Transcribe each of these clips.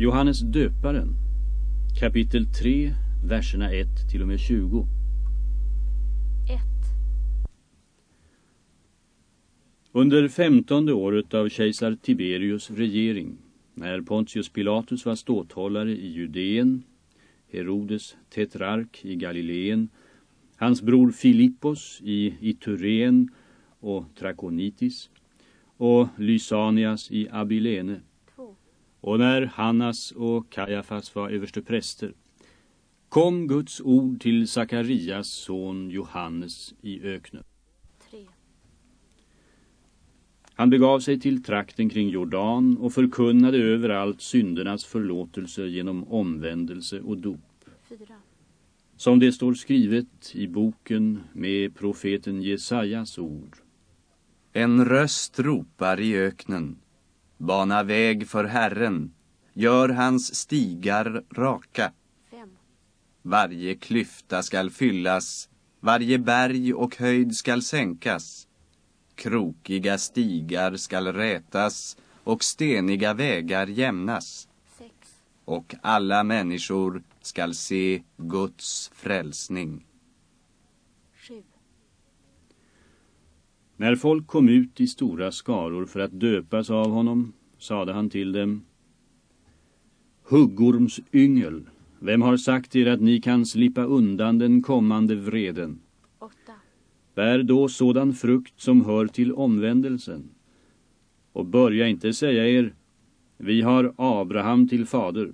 Johannes döparen Kapitel 3 Verserna 1 till och med 20 1. Under femtonde året av kejsar Tiberius regering när Pontius Pilatus var ståthållare i Judeen Herodes tetrark i Galileen hans bror Filippos i Itureen och Trakonitis och Lysanias i Abilene 2. Och när Hannas och Kajafas var överste präster kom Guds ord till Sakarias son Johannes i öknen. 3. Han begav sig till trakten kring Jordan och förkunnade överallt syndernas förlåtelse genom omvändelse och dop. 4. Som det står skrivet i boken med profeten Jesajas ord. En röst ropar i öknen. Bana väg för Herren. Gör hans stigar raka. 5. Varje klyfta skall fyllas. Varje berg och höjd skall sänkas. Krokiga stigar skall rätas och steniga vägar jämnas. 6. Och alla människor skall se Guds frälsning. 7. När folk kom ut i stora skaror för att döpas av honom sade han till dem Huggorms yngel, vem har sagt er att ni kan slippa undan den kommande vreden? 8. Bär då sådan frukt som hör till omvändelsen. Och börja inte säga er, vi har Abraham till fader.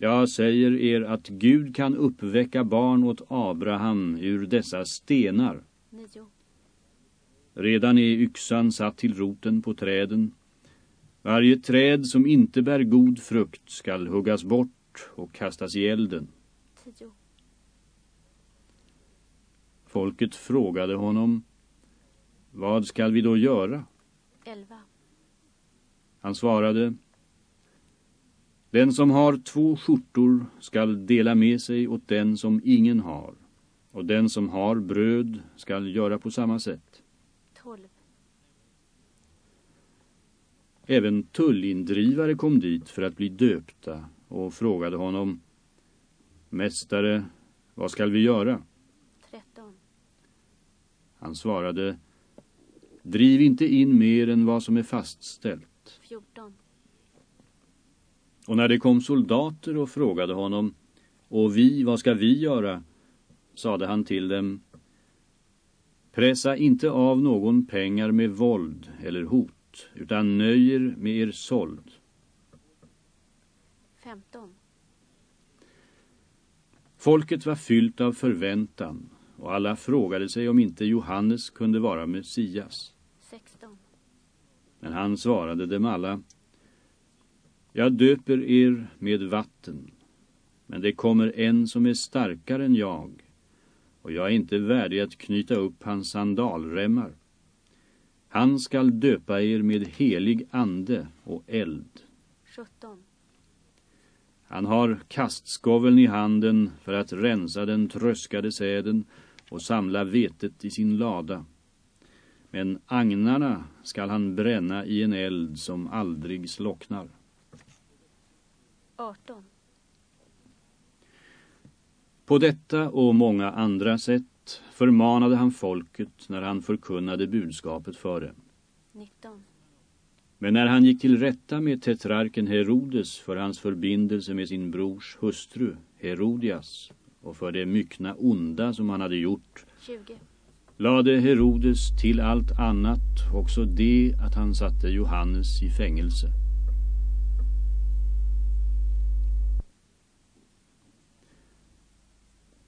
Jag säger er att Gud kan uppväcka barn åt Abraham ur dessa stenar. 9. Redan är yxan satt till roten på träden. Varje träd som inte bär god frukt skall huggas bort och kastas i elden. 10. Folket frågade honom, vad skall vi då göra? 11. Han svarade, den som har två skjortor skall dela med sig åt den som ingen har, och den som har bröd skall göra på samma sätt. Även tullindrivare kom dit för att bli döpta och frågade honom, Mästare, vad skall vi göra? 13. Han svarade, driv inte in mer än vad som är fastställt. 14. Och när det kom soldater och frågade honom, och vi, vad ska vi göra? sade han till dem, pressa inte av någon pengar med våld eller hot, utan nöjer med er såld. 15. Folket var fyllt av förväntan och alla frågade sig om inte Johannes kunde vara Messias. 16. Men han svarade dem alla, jag döper er med vatten, men det kommer en som är starkare än jag, och jag är inte värdig att knyta upp hans sandalremmar. Han skall döpa er med helig ande och eld. 17. Han har kastskoveln i handen för att rensa den tröskade säden och samla vetet i sin lada. Men agnarna skall han bränna i en eld som aldrig slocknar. 18. På detta och många andra sätt förmanade han folket när han förkunnade budskapet för dem. 19. Men när han gick till rätta med tetrarken Herodes för hans förbindelse med sin brors hustru Herodias och för det myckna onda som han hade gjort 20. lade Herodes till allt annat också det att han satte Johannes i fängelse.